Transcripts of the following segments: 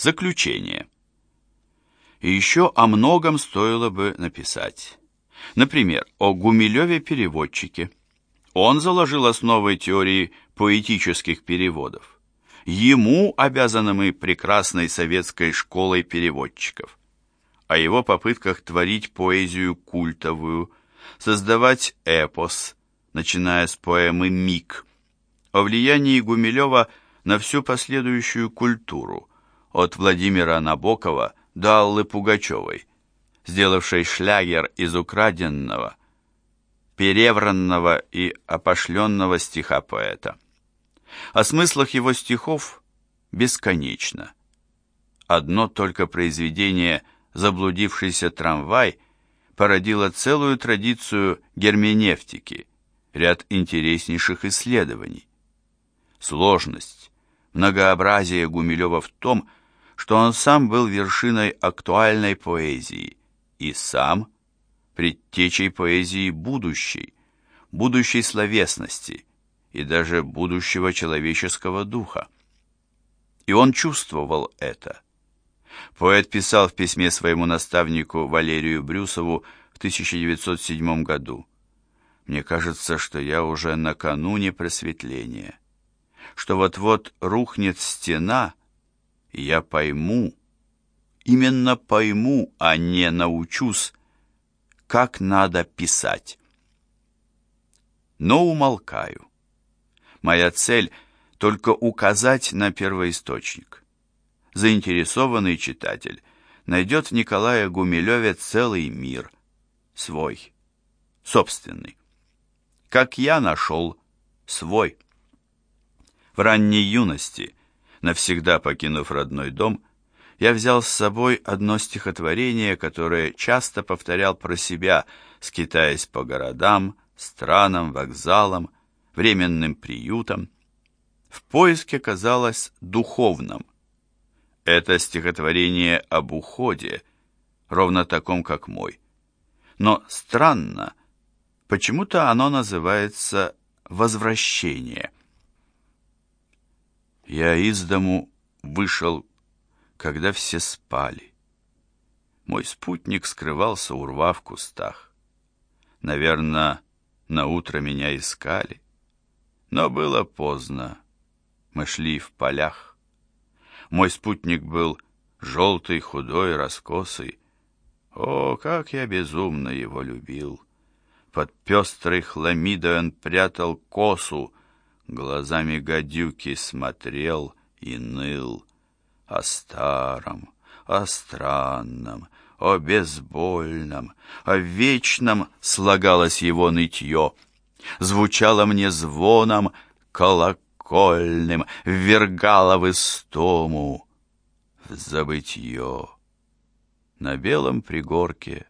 Заключение. И еще о многом стоило бы написать. Например, о Гумилеве-переводчике. Он заложил основы теории поэтических переводов. Ему обязаны мы прекрасной советской школой переводчиков. О его попытках творить поэзию культовую, создавать эпос, начиная с поэмы «Миг», о влиянии Гумилева на всю последующую культуру, от Владимира Набокова до Аллы Пугачевой, сделавшей шлягер из украденного, перевранного и опошленного стиха поэта. О смыслах его стихов бесконечно. Одно только произведение «Заблудившийся трамвай» породило целую традицию герменевтики, ряд интереснейших исследований. Сложность, многообразие Гумилева в том, что он сам был вершиной актуальной поэзии и сам предтечей поэзии будущей, будущей словесности и даже будущего человеческого духа. И он чувствовал это. Поэт писал в письме своему наставнику Валерию Брюсову в 1907 году «Мне кажется, что я уже накануне просветления» что вот-вот рухнет стена, я пойму, именно пойму, а не научусь, как надо писать. Но умолкаю. Моя цель — только указать на первоисточник. Заинтересованный читатель найдет в Николае Гумилеве целый мир, свой, собственный. Как я нашел свой. В ранней юности, навсегда покинув родной дом, я взял с собой одно стихотворение, которое часто повторял про себя, скитаясь по городам, странам, вокзалам, временным приютам. В поиске казалось духовным. Это стихотворение об уходе, ровно таком, как мой. Но странно, почему-то оно называется «Возвращение». Я из дому вышел, когда все спали. Мой спутник скрывался у рва в кустах. Наверное, на утро меня искали. Но было поздно. Мы шли в полях. Мой спутник был желтый, худой, раскосый. О, как я безумно его любил! Под пестрой хламидой он прятал косу, глазами гадюки смотрел и ныл о старом, о странном, о безбольном, о вечном слагалось его нытье. Звучало мне звоном колокольным, ввергало в истому, в забытье. На белом пригорке,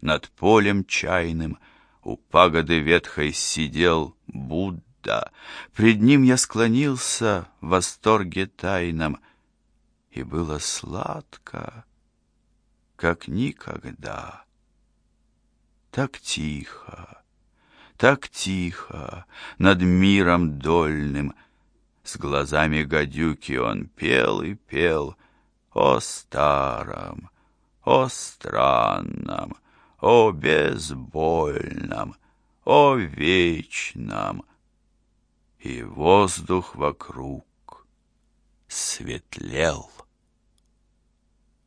над полем чайным, у пагоды ветхой сидел Будда, да, пред ним я склонился в восторге тайном, и было сладко, как никогда. Так тихо, так тихо над миром дольным, с глазами гадюки он пел и пел о старом, о странном, о безбольном, о вечном, и воздух вокруг светлел.